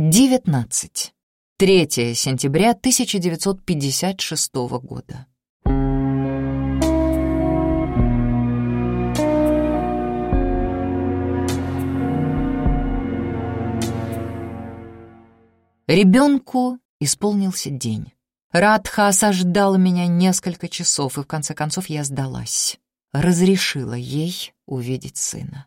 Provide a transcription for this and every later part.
19. 3 сентября 1956 года. Ребенку исполнился день. Радха осаждала меня несколько часов, и в конце концов я сдалась. Разрешила ей увидеть сына.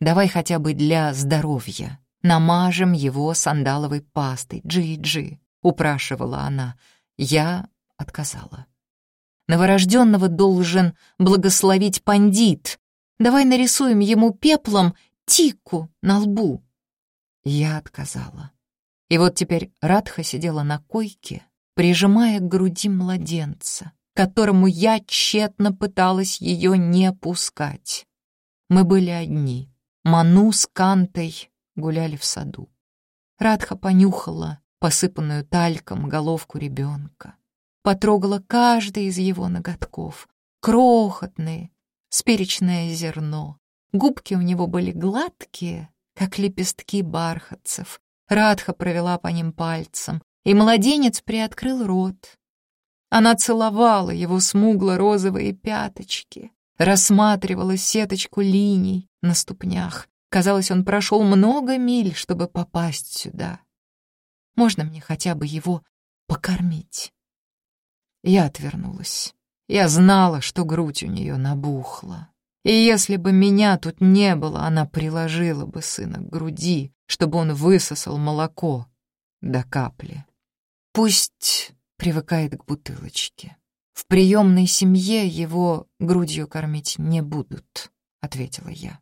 Давай хотя бы для здоровья намажем его сандаловой пастой, Джи-Джи», — упрашивала она. Я отказала. Новорожденного должен благословить пандит. Давай нарисуем ему пеплом тику на лбу. Я отказала. И вот теперь Радха сидела на койке, прижимая к груди младенца, которому я тщетно пыталась ее не пускать. Мы были одни. Ману с Кантой гуляли в саду. Радха понюхала посыпанную тальком головку ребенка, потрогала каждый из его ноготков, крохотные, с перечное зерно. Губки у него были гладкие, как лепестки бархатцев. Радха провела по ним пальцем, и младенец приоткрыл рот. Она целовала его смугло-розовые пяточки, рассматривала сеточку линий на ступнях, Казалось, он прошел много миль, чтобы попасть сюда. Можно мне хотя бы его покормить? Я отвернулась. Я знала, что грудь у нее набухла. И если бы меня тут не было, она приложила бы сына к груди, чтобы он высосал молоко до капли. Пусть привыкает к бутылочке. В приемной семье его грудью кормить не будут, — ответила я.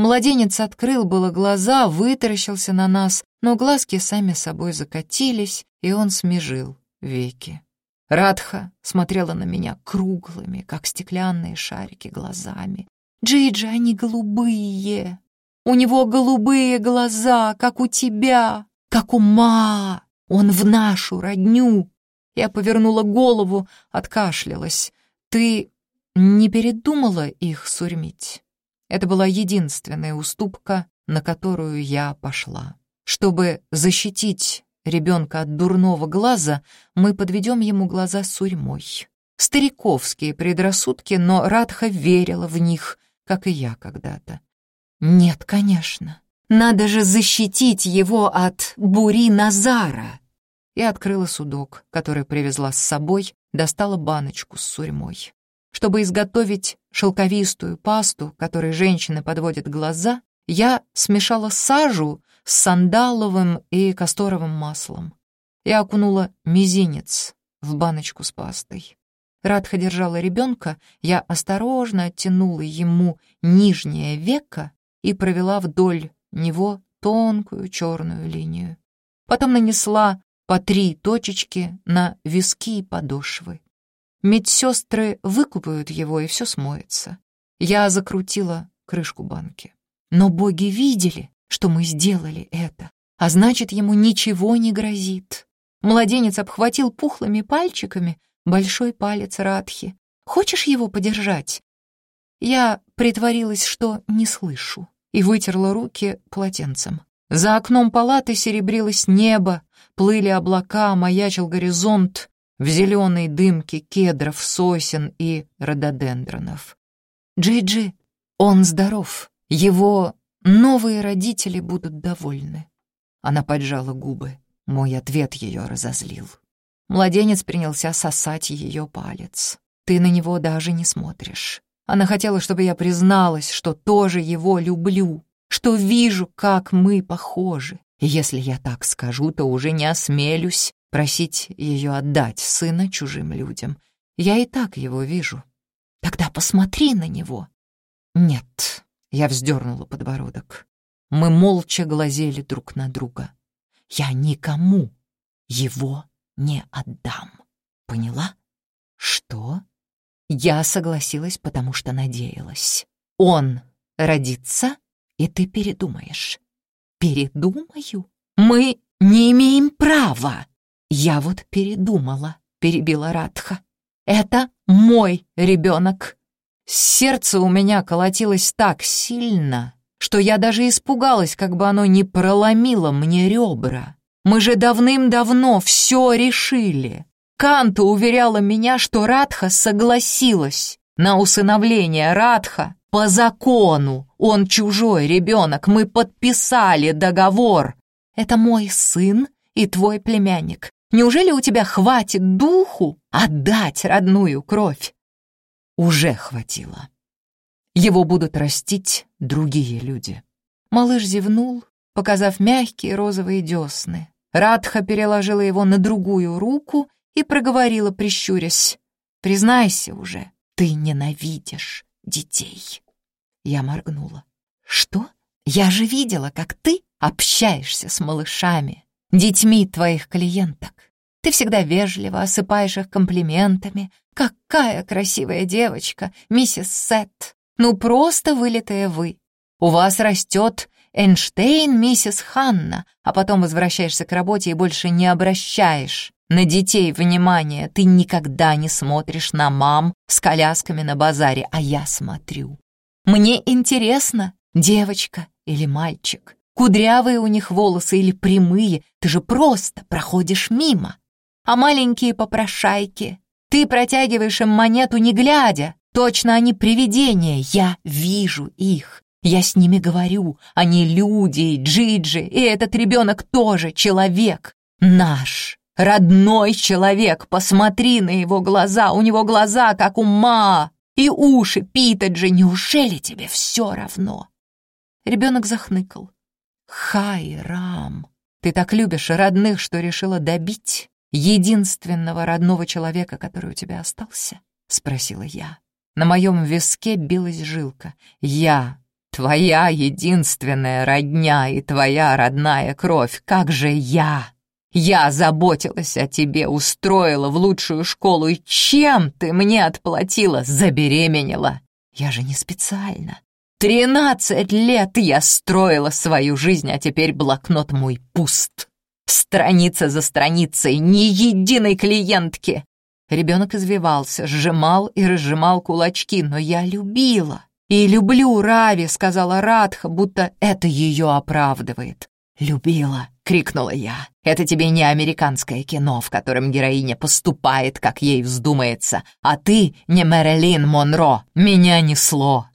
Младенец открыл было глаза, вытаращился на нас, но глазки сами собой закатились, и он смежил веки. Радха смотрела на меня круглыми, как стеклянные шарики, глазами. «Джиджи, они голубые! У него голубые глаза, как у тебя, как у Ма! Он в нашу родню!» Я повернула голову, откашлялась. «Ты не передумала их сурьмить?» Это была единственная уступка, на которую я пошла. Чтобы защитить ребенка от дурного глаза, мы подведем ему глаза сурьмой. Стариковские предрассудки, но Радха верила в них, как и я когда-то. Нет, конечно. Надо же защитить его от бури Назара. Я открыла судок, который привезла с собой, достала баночку с сурьмой. Чтобы изготовить шелковистую пасту, которой женщины подводят глаза, я смешала сажу с сандаловым и касторовым маслом. Я окунула мизинец в баночку с пастой. Радха держала ребенка, я осторожно оттянула ему нижнее веко и провела вдоль него тонкую черную линию. Потом нанесла по три точечки на виски и подошвы. Медсестры выкупают его, и все смоется. Я закрутила крышку банки. Но боги видели, что мы сделали это, а значит, ему ничего не грозит. Младенец обхватил пухлыми пальчиками большой палец Радхи. «Хочешь его подержать?» Я притворилась, что не слышу, и вытерла руки полотенцем. За окном палаты серебрилось небо, плыли облака, маячил горизонт в зеленой дымке кедров, сосен и рододендронов. Джиджи, он здоров, его новые родители будут довольны. Она поджала губы. Мой ответ ее разозлил. Младенец принялся сосать ее палец. Ты на него даже не смотришь. Она хотела, чтобы я призналась, что тоже его люблю, что вижу, как мы похожи. И если я так скажу, то уже не осмелюсь просить ее отдать сына чужим людям. Я и так его вижу. Тогда посмотри на него. Нет, я вздернула подбородок. Мы молча глазели друг на друга. Я никому его не отдам. Поняла? Что? Я согласилась, потому что надеялась. Он родится, и ты передумаешь. Передумаю? Мы не имеем права. «Я вот передумала», — перебила Радха. «Это мой ребенок». Сердце у меня колотилось так сильно, что я даже испугалась, как бы оно не проломило мне ребра. Мы же давным-давно все решили. Канта уверяла меня, что Радха согласилась на усыновление Радха по закону. Он чужой ребенок, мы подписали договор. Это мой сын и твой племянник. Неужели у тебя хватит духу отдать родную кровь? Уже хватило. Его будут растить другие люди. Малыш зевнул, показав мягкие розовые десны. Радха переложила его на другую руку и проговорила, прищурясь. «Признайся уже, ты ненавидишь детей». Я моргнула. «Что? Я же видела, как ты общаешься с малышами, детьми твоих клиенток. Ты всегда вежливо осыпаешь их комплиментами. Какая красивая девочка, миссис Сет. Ну, просто вылитые вы. У вас растет Эйнштейн, миссис Ханна, а потом возвращаешься к работе и больше не обращаешь на детей внимания. Ты никогда не смотришь на мам с колясками на базаре, а я смотрю. Мне интересно, девочка или мальчик. Кудрявые у них волосы или прямые, ты же просто проходишь мимо. А маленькие попрошайки, ты протягиваешь им монету не глядя. Точно они привидения, я вижу их. Я с ними говорю, они люди, Джиджи, и этот ребенок тоже человек. Наш, родной человек, посмотри на его глаза, у него глаза, как у Ма, и уши Питаджи, неужели тебе все равно? Ребенок захныкал. Хайрам, ты так любишь родных, что решила добить единственного родного человека, который у тебя остался? Спросила я. На моем виске билась жилка. Я, твоя единственная родня и твоя родная кровь, как же я? Я заботилась о тебе, устроила в лучшую школу, и чем ты мне отплатила? Забеременела. Я же не специально. Тринадцать лет я строила свою жизнь, а теперь блокнот мой пуст. Страница за страницей, ни единой клиентки. Ребенок извивался, сжимал и разжимал кулачки, но я любила. И люблю Рави, сказала Радха, будто это ее оправдывает. «Любила!» — крикнула я. «Это тебе не американское кино, в котором героиня поступает, как ей вздумается, а ты не Мэрилин Монро. Меня несло.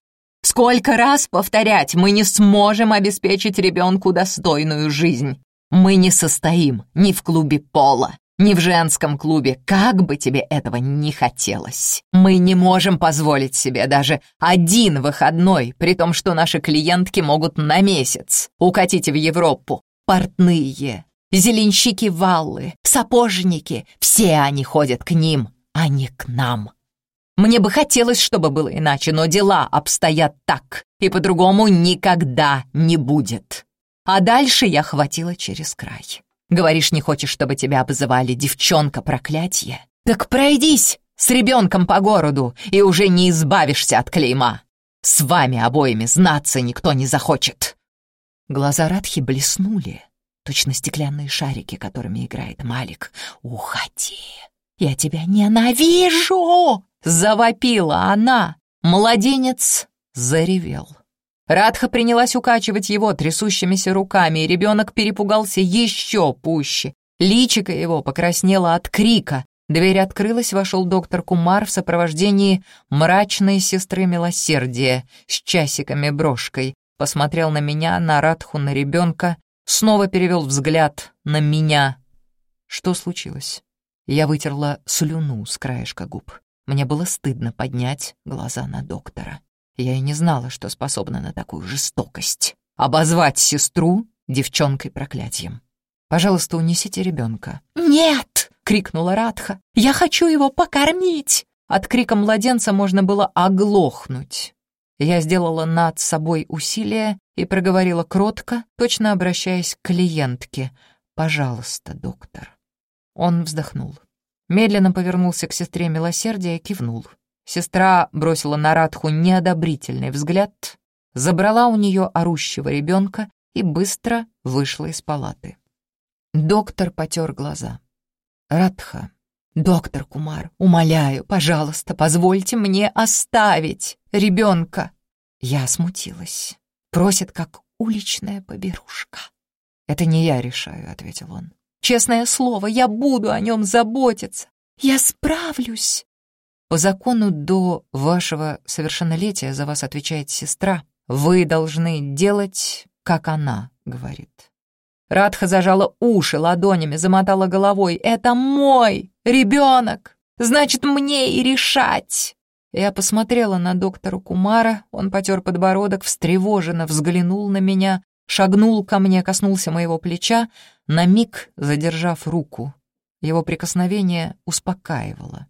Сколько раз повторять, мы не сможем обеспечить ребенку достойную жизнь. Мы не состоим ни в клубе пола, ни в женском клубе, как бы тебе этого не хотелось. Мы не можем позволить себе даже один выходной, при том, что наши клиентки могут на месяц укатить в Европу. Портные, зеленщики Валлы, сапожники, все они ходят к ним, а не к нам. Мне бы хотелось, чтобы было иначе, но дела обстоят так, и по-другому никогда не будет. А дальше я хватила через край. Говоришь, не хочешь, чтобы тебя обзывали девчонка проклятие? Так пройдись с ребенком по городу, и уже не избавишься от клейма. С вами обоими знаться никто не захочет. Глаза Радхи блеснули, точно стеклянные шарики, которыми играет Малик. «Уходи! Я тебя ненавижу!» Завопила она. Младенец заревел. Радха принялась укачивать его трясущимися руками, и ребенок перепугался еще пуще. Личико его покраснело от крика. Дверь открылась, вошел доктор Кумар в сопровождении мрачной сестры милосердия с часиками-брошкой. Посмотрел на меня, на Радху, на ребенка, снова перевел взгляд на меня. Что случилось? Я вытерла слюну с краешка губ. Мне было стыдно поднять глаза на доктора. Я и не знала, что способна на такую жестокость. Обозвать сестру девчонкой-проклятием. «Пожалуйста, унесите ребенка». «Нет!» — крикнула Радха. «Я хочу его покормить!» От крика младенца можно было оглохнуть. Я сделала над собой усилие и проговорила кротко, точно обращаясь к клиентке. «Пожалуйста, доктор». Он вздохнул. Медленно повернулся к сестре милосердия и кивнул. Сестра бросила на Радху неодобрительный взгляд, забрала у нее орущего ребенка и быстро вышла из палаты. Доктор потер глаза. «Радха, доктор Кумар, умоляю, пожалуйста, позвольте мне оставить ребенка». Я смутилась. Просит, как уличная поберушка. «Это не я решаю», — ответил он. Честное слово, я буду о нем заботиться. Я справлюсь. По закону до вашего совершеннолетия за вас отвечает сестра. Вы должны делать, как она говорит. Радха зажала уши ладонями, замотала головой. «Это мой ребенок! Значит, мне и решать!» Я посмотрела на доктора Кумара, он потер подбородок, встревоженно взглянул на меня, шагнул ко мне, коснулся моего плеча, на миг задержав руку. Его прикосновение успокаивало.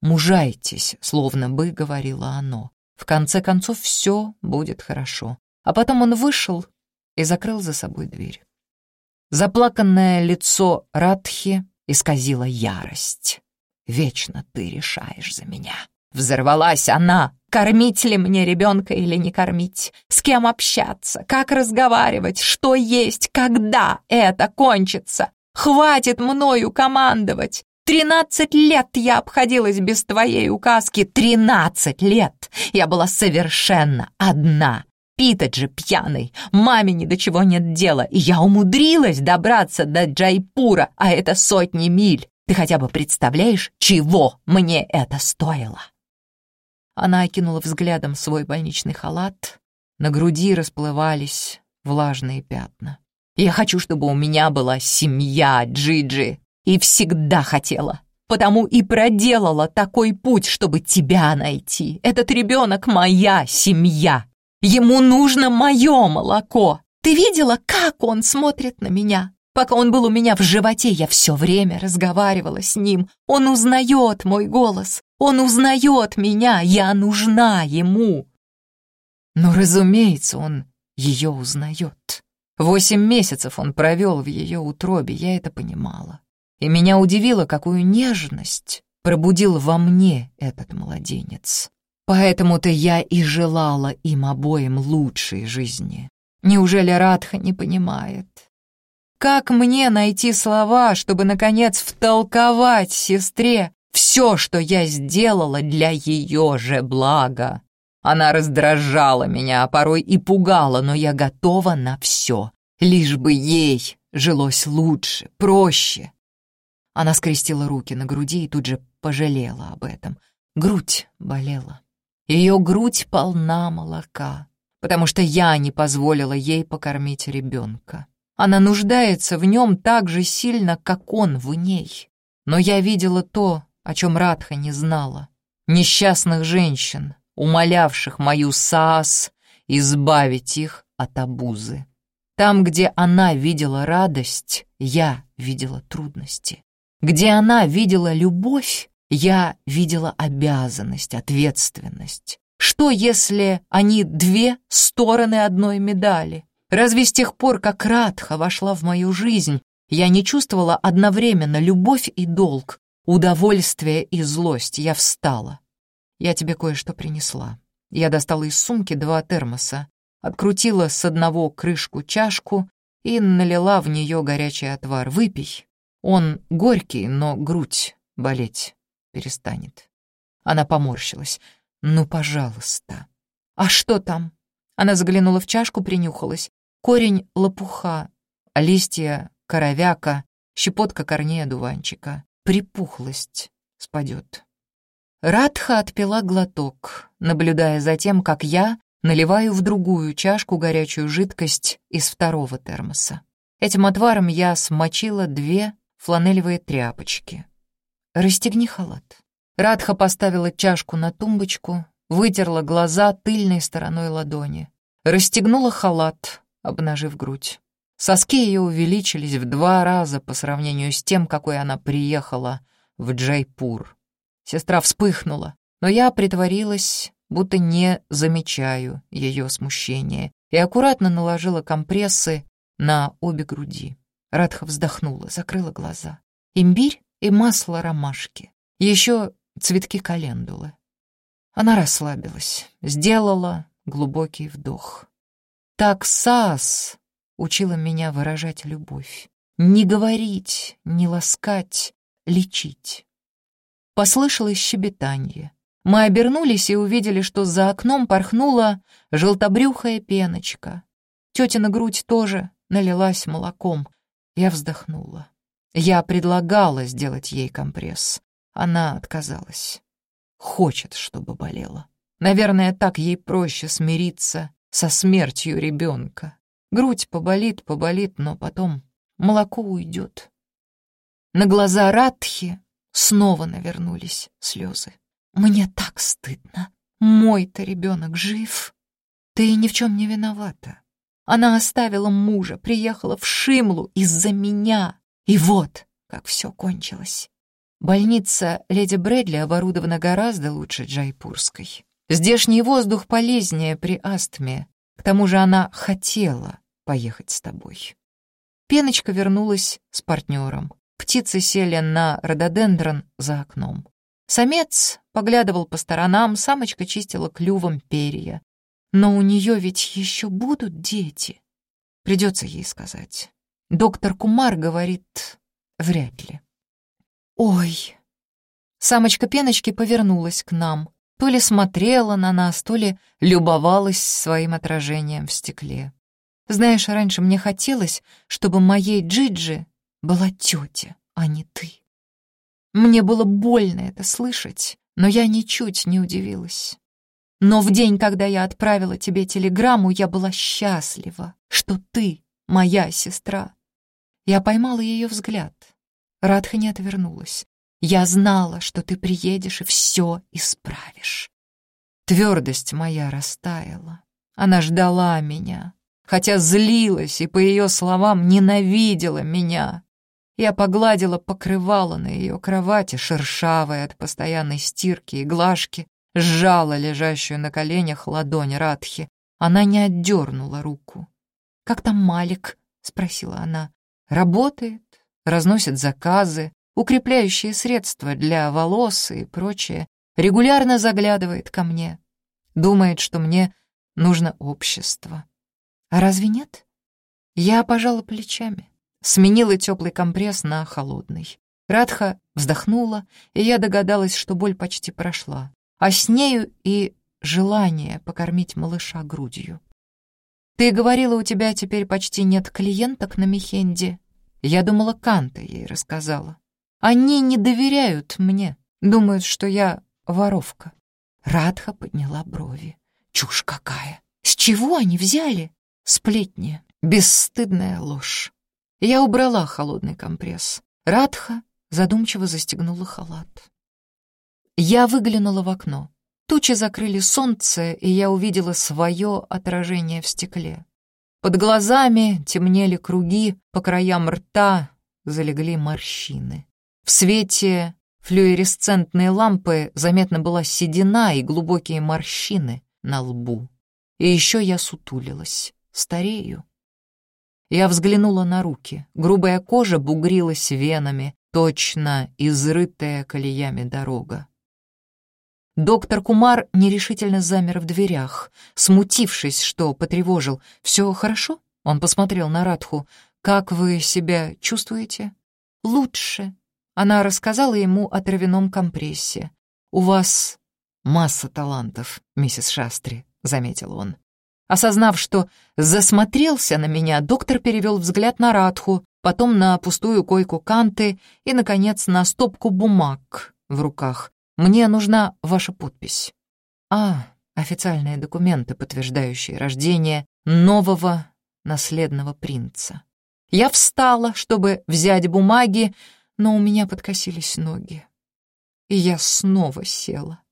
«Мужайтесь», словно бы говорило оно. «В конце концов, все будет хорошо». А потом он вышел и закрыл за собой дверь. Заплаканное лицо Радхи исказило ярость. «Вечно ты решаешь за меня». Взорвалась она. Кормить ли мне ребенка или не кормить? С кем общаться? Как разговаривать? Что есть? Когда это кончится? Хватит мною командовать. Тринадцать лет я обходилась без твоей указки. Тринадцать лет! Я была совершенно одна. Питать же пьяный, маме ни до чего нет дела, и я умудрилась добраться до Джайпура, а это сотни миль. Ты хотя бы представляешь, чего мне это стоило?» Она окинула взглядом свой больничный халат. На груди расплывались влажные пятна. «Я хочу, чтобы у меня была семья, Джиджи, и всегда хотела. Потому и проделала такой путь, чтобы тебя найти. Этот ребенок — моя семья. Ему нужно мое молоко. Ты видела, как он смотрит на меня? Пока он был у меня в животе, я все время разговаривала с ним. Он узнает мой голос. Он узнает меня. Я нужна ему. Но, разумеется, он ее узнает. Восемь месяцев он провел в ее утробе, я это понимала. И меня удивило, какую нежность пробудил во мне этот младенец. Поэтому-то я и желала им обоим лучшей жизни. Неужели Радха не понимает? Как мне найти слова, чтобы, наконец, втолковать сестре все, что я сделала для ее же блага? Она раздражала меня, а порой и пугала, но я готова на все, лишь бы ей жилось лучше, проще. Она скрестила руки на груди и тут же пожалела об этом. Грудь болела. Ее грудь полна молока, потому что я не позволила ей покормить ребенка. Она нуждается в нем так же сильно, как он в ней. Но я видела то, о чем Радха не знала. Несчастных женщин, умолявших мою Саас избавить их от обузы. Там, где она видела радость, я видела трудности. Где она видела любовь, я видела обязанность, ответственность. Что, если они две стороны одной медали? Разве с тех пор, как Радха вошла в мою жизнь, я не чувствовала одновременно любовь и долг, удовольствие и злость? Я встала. Я тебе кое-что принесла. Я достала из сумки два термоса, открутила с одного крышку чашку и налила в нее горячий отвар. Выпей. Он горький, но грудь болеть перестанет. Она поморщилась. «Ну, пожалуйста». «А что там?» Она заглянула в чашку, принюхалась. Корень лопуха, листья коровяка, щепотка корней одуванчика. Припухлость спадет. Радха отпила глоток, наблюдая за тем, как я наливаю в другую чашку горячую жидкость из второго термоса. Этим отваром я смочила две фланелевые тряпочки. «Расстегни халат». Радха поставила чашку на тумбочку, вытерла глаза тыльной стороной ладони, расстегнула халат, обнажив грудь. Соски ее увеличились в два раза по сравнению с тем, какой она приехала в Джайпур. Сестра вспыхнула, но я притворилась, будто не замечаю ее смущения, и аккуратно наложила компрессы на обе груди. Радха вздохнула, закрыла глаза. Имбирь и масло ромашки. Еще цветки календулы. Она расслабилась, сделала глубокий вдох. Так Сас учила меня выражать любовь. Не говорить, не ласкать, лечить. Послышалось щебетанье. Мы обернулись и увидели, что за окном порхнула желтобрюхая пеночка. Тетина грудь тоже налилась молоком. Я вздохнула. Я предлагала сделать ей компресс. Она отказалась. Хочет, чтобы болела. Наверное, так ей проще смириться со смертью ребенка. Грудь поболит, поболит, но потом молоко уйдет. На глаза Радхи снова навернулись слезы. «Мне так стыдно. Мой-то ребенок жив. Ты ни в чем не виновата. Она оставила мужа, приехала в Шимлу из-за меня. И вот, как все кончилось. Больница леди Брэдли оборудована гораздо лучше Джайпурской. Здешний воздух полезнее при астме. К тому же она хотела поехать с тобой. Пеночка вернулась с партнером. Птицы сели на рододендрон за окном. Самец поглядывал по сторонам, самочка чистила клювом перья. Но у нее ведь еще будут дети. Придется ей сказать. Доктор Кумар говорит, вряд ли. Ой. Самочка Пеночки повернулась к нам. То ли смотрела на нас, то ли любовалась своим отражением в стекле. Знаешь, раньше мне хотелось, чтобы моей Джиджи была тетя, а не ты. Мне было больно это слышать, но я ничуть не удивилась. Но в день, когда я отправила тебе телеграмму, я была счастлива, что ты моя сестра. Я поймала ее взгляд. Радха не отвернулась. Я знала, что ты приедешь и все исправишь. Твердость моя растаяла. Она ждала меня, хотя злилась и, по ее словам, ненавидела меня. Я погладила покрывало на ее кровати, шершавое от постоянной стирки и глажки, сжала лежащую на коленях ладонь Радхи. Она не отдернула руку. «Как там Малик?» — спросила она. «Работает, разносит заказы, укрепляющие средства для волос и прочее, регулярно заглядывает ко мне. Думает, что мне нужно общество. А разве нет?» Я пожала плечами сменила теплый компресс на холодный. Радха вздохнула, и я догадалась, что боль почти прошла. А с нею и желание покормить малыша грудью. «Ты говорила, у тебя теперь почти нет клиенток на Мехенде?» Я думала, Канта ей рассказала. «Они не доверяют мне, думают, что я воровка». Радха подняла брови. «Чушь какая! С чего они взяли?» «Сплетни, бесстыдная ложь. Я убрала холодный компресс. Радха задумчиво застегнула халат. Я выглянула в окно. Тучи закрыли солнце, и я увидела свое отражение в стекле. Под глазами темнели круги, по краям рта залегли морщины. В свете флюоресцентной лампы заметна была седина и глубокие морщины на лбу. И еще я сутулилась. Старею. Я взглянула на руки. Грубая кожа бугрилась венами, точно изрытая колеями дорога. Доктор Кумар нерешительно замер в дверях, смутившись, что потревожил. «Все хорошо?» — он посмотрел на Радху. «Как вы себя чувствуете?» «Лучше». Она рассказала ему о травяном компрессе. «У вас масса талантов, миссис Шастри», — заметил он. Осознав, что засмотрелся на меня, доктор перевел взгляд на Радху, потом на пустую койку Канты и, наконец, на стопку бумаг в руках. «Мне нужна ваша подпись». «А, официальные документы, подтверждающие рождение нового наследного принца». Я встала, чтобы взять бумаги, но у меня подкосились ноги. И я снова села.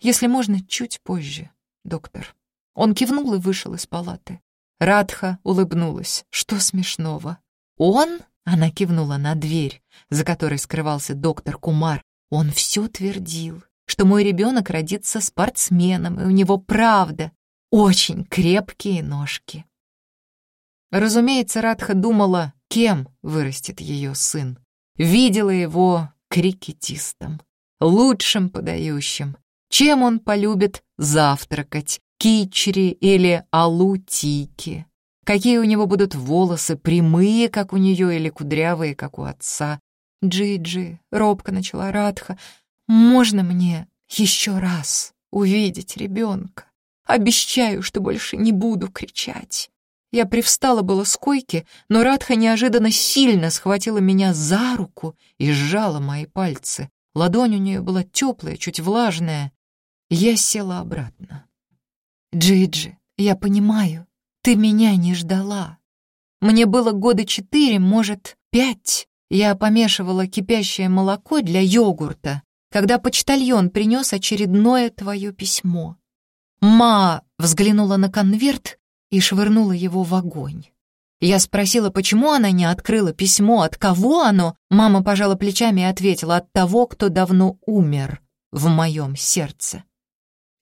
Если можно, чуть позже, доктор. Он кивнул и вышел из палаты. Радха улыбнулась. Что смешного? Он? Она кивнула на дверь, за которой скрывался доктор Кумар. Он все твердил, что мой ребенок родится спортсменом, и у него правда очень крепкие ножки. Разумеется, Радха думала, кем вырастет ее сын. Видела его крикетистом, лучшим подающим. Чем он полюбит завтракать, кичри или алутики. Какие у него будут волосы, прямые, как у нее, или кудрявые, как у отца. Джиджи, робко начала Радха, можно мне еще раз увидеть ребенка? Обещаю, что больше не буду кричать. Я привстала было с койки, но Радха неожиданно сильно схватила меня за руку и сжала мои пальцы. Ладонь у нее была теплая, чуть влажная. Я села обратно. «Джиджи, я понимаю, ты меня не ждала. Мне было года четыре, может, пять. Я помешивала кипящее молоко для йогурта, когда почтальон принес очередное твое письмо. Ма взглянула на конверт и швырнула его в огонь. Я спросила, почему она не открыла письмо, от кого оно. Мама пожала плечами и ответила, от того, кто давно умер в моем сердце.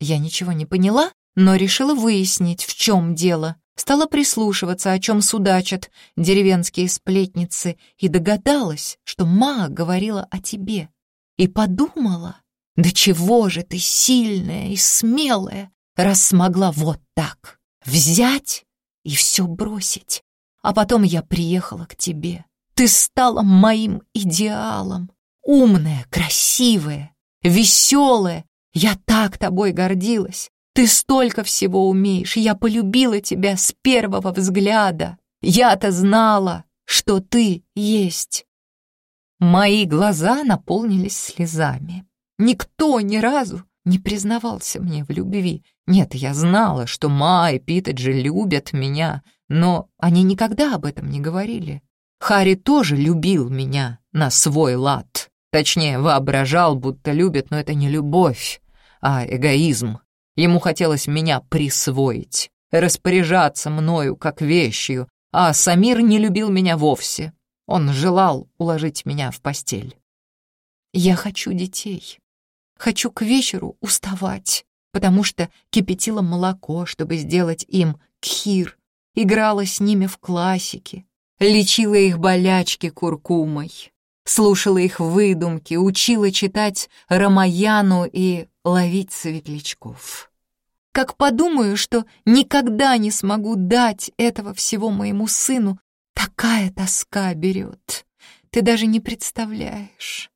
Я ничего не поняла, но решила выяснить, в чем дело. Стала прислушиваться, о чем судачат деревенские сплетницы, и догадалась, что Ма говорила о тебе. И подумала, да чего же ты сильная и смелая, раз смогла вот так взять и все бросить. А потом я приехала к тебе. Ты стала моим идеалом. Умная, красивая, веселая. Я так тобой гордилась. Ты столько всего умеешь. Я полюбила тебя с первого взгляда. Я-то знала, что ты есть. Мои глаза наполнились слезами. Никто ни разу не признавался мне в любви. Нет, я знала, что Ма и Питаджи любят меня, но они никогда об этом не говорили. Хари тоже любил меня на свой лад. Точнее, воображал, будто любит, но это не любовь, а эгоизм. Ему хотелось меня присвоить, распоряжаться мною как вещью, а Самир не любил меня вовсе. Он желал уложить меня в постель. Я хочу детей. Хочу к вечеру уставать, потому что кипятила молоко, чтобы сделать им кхир, играла с ними в классике, лечила их болячки куркумой, слушала их выдумки, учила читать Рамаяну и ловить светлячков. Как подумаю, что никогда не смогу дать этого всего моему сыну, такая тоска берет. Ты даже не представляешь.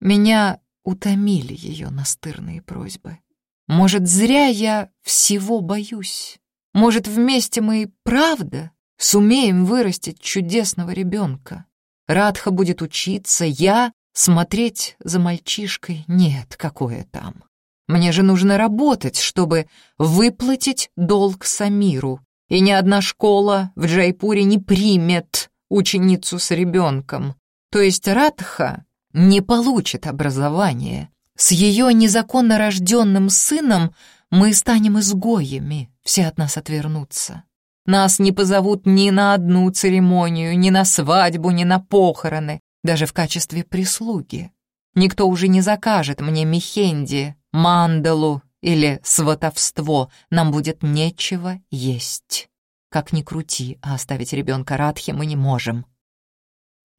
Меня утомили ее настырные просьбы. Может, зря я всего боюсь. Может, вместе мы и правда сумеем вырастить чудесного ребенка. Радха будет учиться, я смотреть за мальчишкой. Нет, какое там. Мне же нужно работать, чтобы выплатить долг Самиру. И ни одна школа в Джайпуре не примет ученицу с ребенком. То есть Радха не получит образование. С ее незаконно рожденным сыном мы станем изгоями, все от нас отвернутся. Нас не позовут ни на одну церемонию, ни на свадьбу, ни на похороны, даже в качестве прислуги. Никто уже не закажет мне мехенди, мандалу или сватовство. Нам будет нечего есть. Как ни крути, а оставить ребенка Радхи мы не можем.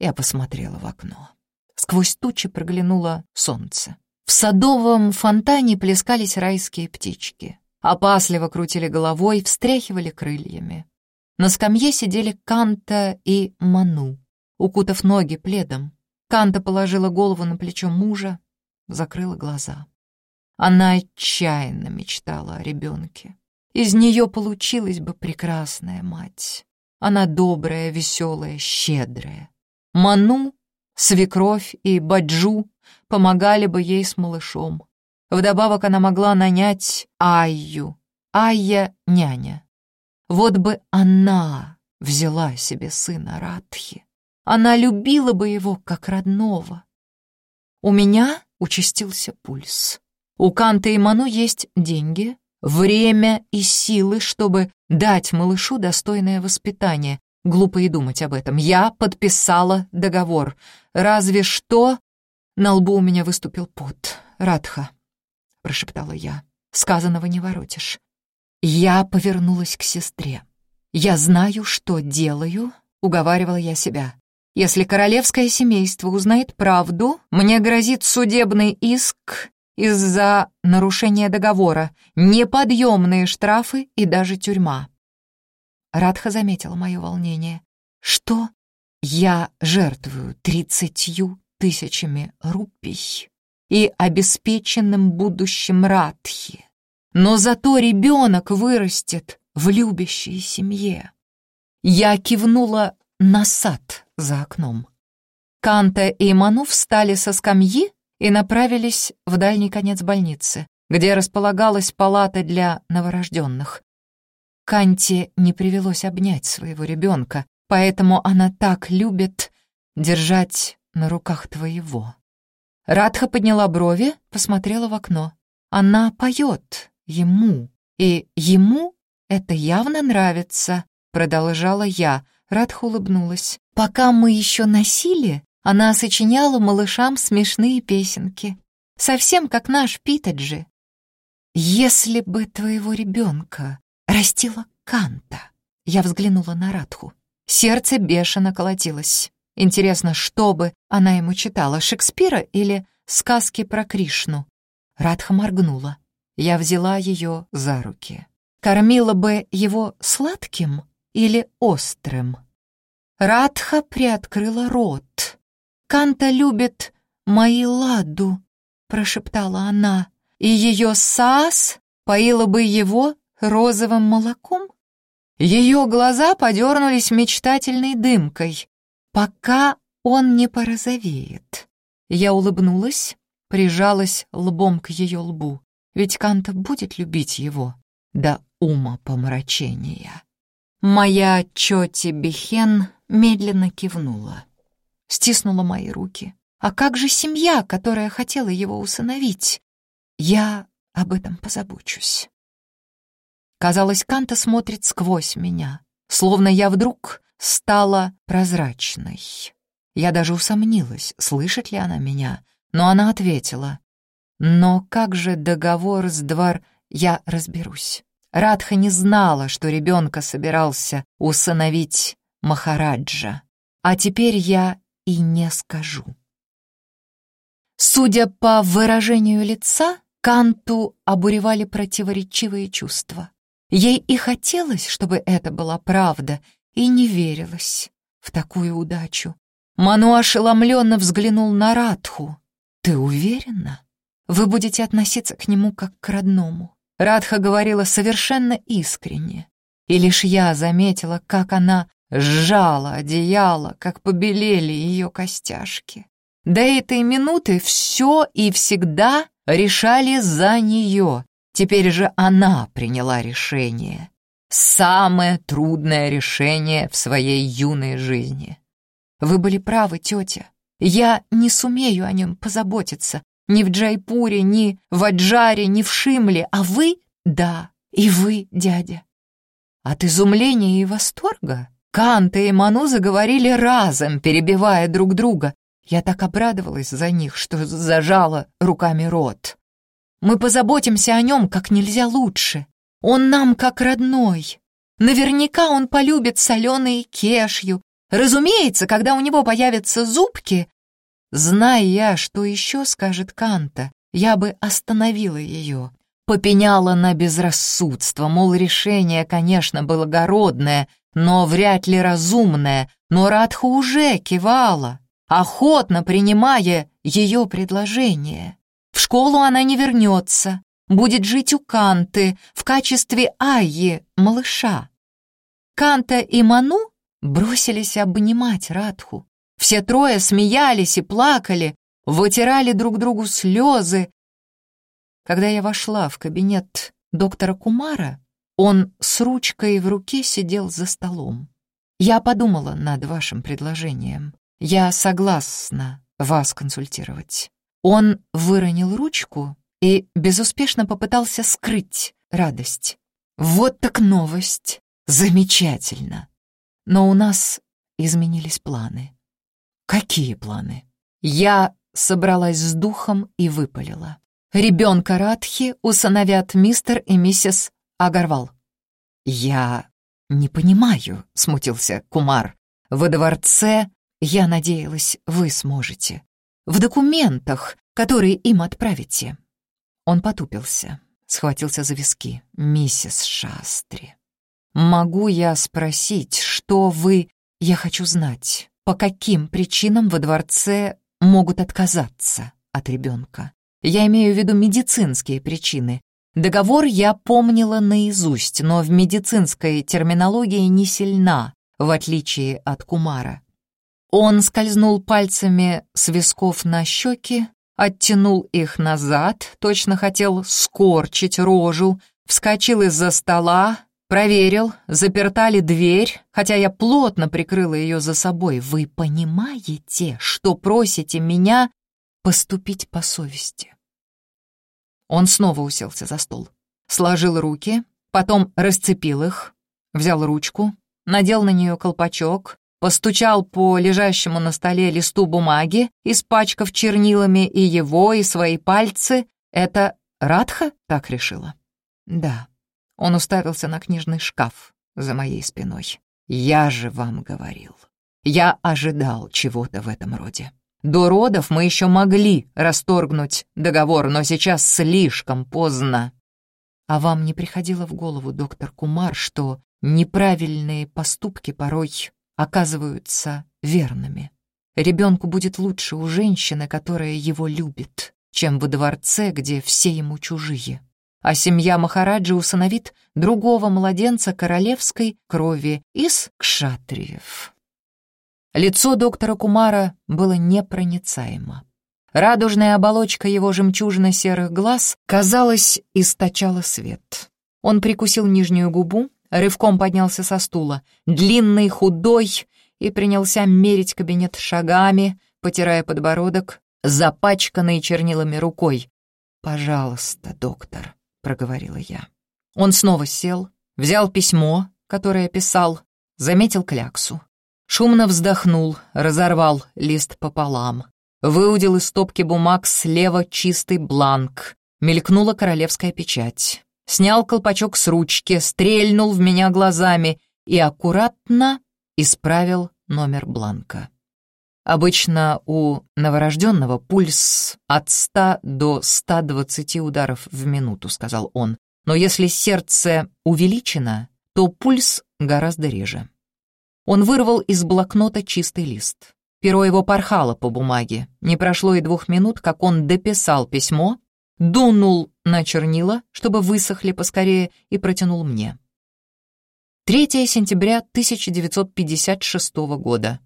Я посмотрела в окно. Сквозь тучи проглянуло солнце. В садовом фонтане плескались райские птички. Опасливо крутили головой, встряхивали крыльями. На скамье сидели Канта и Ману, укутав ноги пледом. Канта положила голову на плечо мужа, закрыла глаза. Она отчаянно мечтала о ребенке. Из нее получилась бы прекрасная мать. Она добрая, веселая, щедрая. Ману Свекровь и Баджу помогали бы ей с малышом. Вдобавок она могла нанять Айю, Айя — няня. Вот бы она взяла себе сына Радхи. Она любила бы его как родного. У меня участился пульс. У Канта и Ману есть деньги, время и силы, чтобы дать малышу достойное воспитание, Глупо и думать об этом. Я подписала договор. Разве что... На лбу у меня выступил пот. «Радха», — прошептала я, — «сказанного не воротишь». Я повернулась к сестре. «Я знаю, что делаю», — уговаривала я себя. «Если королевское семейство узнает правду, мне грозит судебный иск из-за нарушения договора, неподъемные штрафы и даже тюрьма. Радха заметила мое волнение. «Что? Я жертвую тридцатью тысячами рупий и обеспеченным будущим Радхи. Но зато ребенок вырастет в любящей семье. Я кивнула на сад за окном. Канта и Ману встали со скамьи и направились в дальний конец больницы, где располагалась палата для новорожденных. Канте не привелось обнять своего ребенка, поэтому она так любит держать на руках твоего. Радха подняла брови, посмотрела в окно. Она поет ему, и ему это явно нравится, продолжала я. Радха улыбнулась. Пока мы еще носили, она сочиняла малышам смешные песенки. Совсем как наш Питаджи. Если бы твоего ребенка растила Канта, я взглянула на Радху. Сердце бешено колотилось. Интересно, что бы она ему читала, Шекспира или сказки про Кришну? Радха моргнула. Я взяла ее за руки. Кормила бы его сладким или острым? Радха приоткрыла рот. «Канта любит мои ладу», — прошептала она, «и ее сас поила бы его розовым молоком?» Ее глаза подернулись мечтательной дымкой пока он не порозовеет. Я улыбнулась, прижалась лбом к ее лбу, ведь Канта будет любить его до ума помрачения. Моя Чоти Бихен медленно кивнула, стиснула мои руки. А как же семья, которая хотела его усыновить? Я об этом позабочусь. Казалось, Канта смотрит сквозь меня, словно я вдруг стала прозрачной. Я даже усомнилась, слышит ли она меня, но она ответила. «Но как же договор с двор... Я разберусь». Радха не знала, что ребенка собирался усыновить Махараджа. А теперь я и не скажу. Судя по выражению лица, Канту обуревали противоречивые чувства. Ей и хотелось, чтобы это была правда, и не верилось в такую удачу. Ману ошеломленно взглянул на Радху. «Ты уверена? Вы будете относиться к нему как к родному?» Радха говорила совершенно искренне. И лишь я заметила, как она сжала одеяло, как побелели ее костяшки. До этой минуты все и всегда решали за нее. Теперь же она приняла решение самое трудное решение в своей юной жизни. Вы были правы, тетя. Я не сумею о нем позаботиться. Ни в Джайпуре, ни в Аджаре, ни в Шимле. А вы — да, и вы, дядя. От изумления и восторга Канта и Ману заговорили разом, перебивая друг друга. Я так обрадовалась за них, что зажала руками рот. Мы позаботимся о нем как нельзя лучше. Он нам как родной. Наверняка он полюбит соленые кешью. Разумеется, когда у него появятся зубки... Зная я, что еще скажет Канта, я бы остановила ее. Попеняла на безрассудство, мол, решение, конечно, благородное, но вряд ли разумное, но Радха уже кивала, охотно принимая ее предложение. В школу она не вернется, будет жить у Канты в качестве Айи, малыша. Канта и Ману бросились обнимать Радху. Все трое смеялись и плакали, вытирали друг другу слезы. Когда я вошла в кабинет доктора Кумара, он с ручкой в руке сидел за столом. Я подумала над вашим предложением. Я согласна вас консультировать. Он выронил ручку и безуспешно попытался скрыть радость. Вот так новость! Замечательно! Но у нас изменились планы. Какие планы? Я собралась с духом и выпалила. Ребенка Радхи усыновят мистер и миссис Агарвал. Я не понимаю, смутился Кумар. Во дворце, я надеялась, вы сможете. В документах, которые им отправите. Он потупился, схватился за виски. «Миссис Шастри, могу я спросить, что вы... Я хочу знать, по каким причинам во дворце могут отказаться от ребенка? Я имею в виду медицинские причины. Договор я помнила наизусть, но в медицинской терминологии не сильна. в отличие от Кумара. Он скользнул пальцами с висков на щеки, оттянул их назад, точно хотел скорчить рожу, вскочил из-за стола, проверил, заперта ли дверь, хотя я плотно прикрыла ее за собой. Вы понимаете, что просите меня поступить по совести? Он снова уселся за стол, сложил руки, потом расцепил их, взял ручку, надел на нее колпачок, постучал по лежащему на столе листу бумаги, испачкав чернилами и его, и свои пальцы. Это Радха так решила? Да. Он уставился на книжный шкаф за моей спиной. Я же вам говорил. Я ожидал чего-то в этом роде. До родов мы еще могли расторгнуть договор, но сейчас слишком поздно. А вам не приходило в голову, доктор Кумар, что неправильные поступки порой оказываются верными? Ребенку будет лучше у женщины, которая его любит, чем во дворце, где все ему чужие. А семья Махараджи усыновит другого младенца королевской крови из кшатриев. Лицо доктора Кумара было непроницаемо. Радужная оболочка его жемчужно-серых глаз, казалось, источала свет. Он прикусил нижнюю губу, рывком поднялся со стула, длинный, худой, и принялся мерить кабинет шагами, потирая подбородок, запачканный чернилами рукой. «Пожалуйста, доктор», — проговорила я. Он снова сел, взял письмо, которое писал, заметил кляксу. Шумно вздохнул, разорвал лист пополам. Выудил из стопки бумаг слева чистый бланк. Мелькнула королевская печать. Снял колпачок с ручки, стрельнул в меня глазами и аккуратно исправил номер бланка. Обычно у новорожденного пульс от 100 до 120 ударов в минуту, сказал он. Но если сердце увеличено, то пульс гораздо реже. Он вырвал из блокнота чистый лист. Перо его порхало по бумаге. Не прошло и двух минут, как он дописал письмо, дунул на чернила, чтобы высохли поскорее, и протянул мне. 3 сентября 1956 года.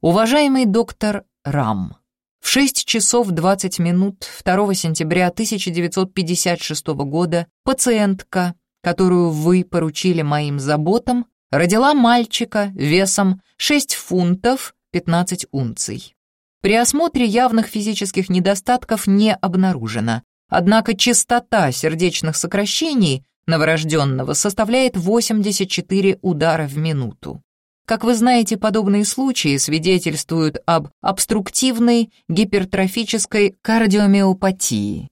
Уважаемый доктор Рам, в 6 часов 20 минут 2 сентября 1956 года пациентка, которую вы поручили моим заботам, родила мальчика весом 6 фунтов 15 унций. При осмотре явных физических недостатков не обнаружено, однако частота сердечных сокращений новорожденного составляет 84 удара в минуту. Как вы знаете, подобные случаи свидетельствуют об обструктивной гипертрофической кардиомиопатии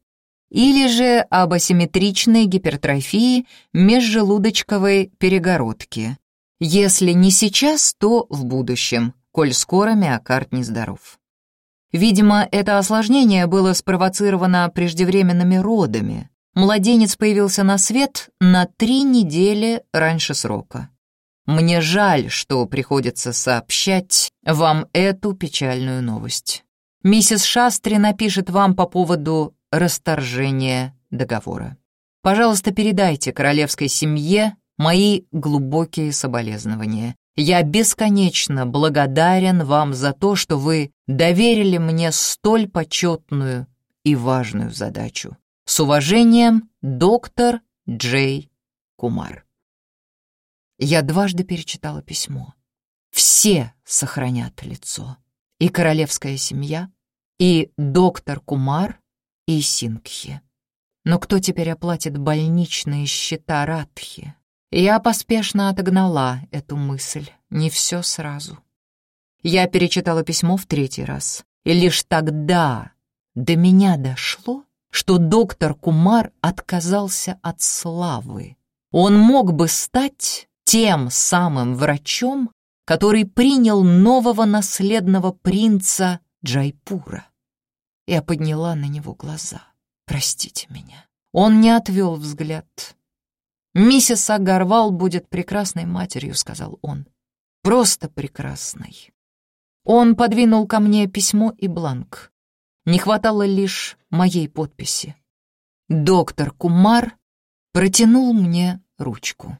или же об асимметричной гипертрофии межжелудочковой перегородки, если не сейчас, то в будущем, коль скоро миокард нездоров. Видимо, это осложнение было спровоцировано преждевременными родами. Младенец появился на свет на три недели раньше срока. Мне жаль, что приходится сообщать вам эту печальную новость. Миссис Шастри напишет вам по поводу расторжения договора. Пожалуйста, передайте королевской семье мои глубокие соболезнования. Я бесконечно благодарен вам за то, что вы доверили мне столь почетную и важную задачу. С уважением, доктор Джей Кумар. Я дважды перечитала письмо. Все сохранят лицо. И королевская семья, и доктор Кумар, и Сингхи. Но кто теперь оплатит больничные счета Радхи? Я поспешно отогнала эту мысль, не все сразу. Я перечитала письмо в третий раз, и лишь тогда до меня дошло, что доктор Кумар отказался от славы. Он мог бы стать тем самым врачом, который принял нового наследного принца Джайпура. Я подняла на него глаза. «Простите меня». Он не отвел взгляд, «Миссис Агарвал будет прекрасной матерью», — сказал он. «Просто прекрасной». Он подвинул ко мне письмо и бланк. Не хватало лишь моей подписи. Доктор Кумар протянул мне ручку.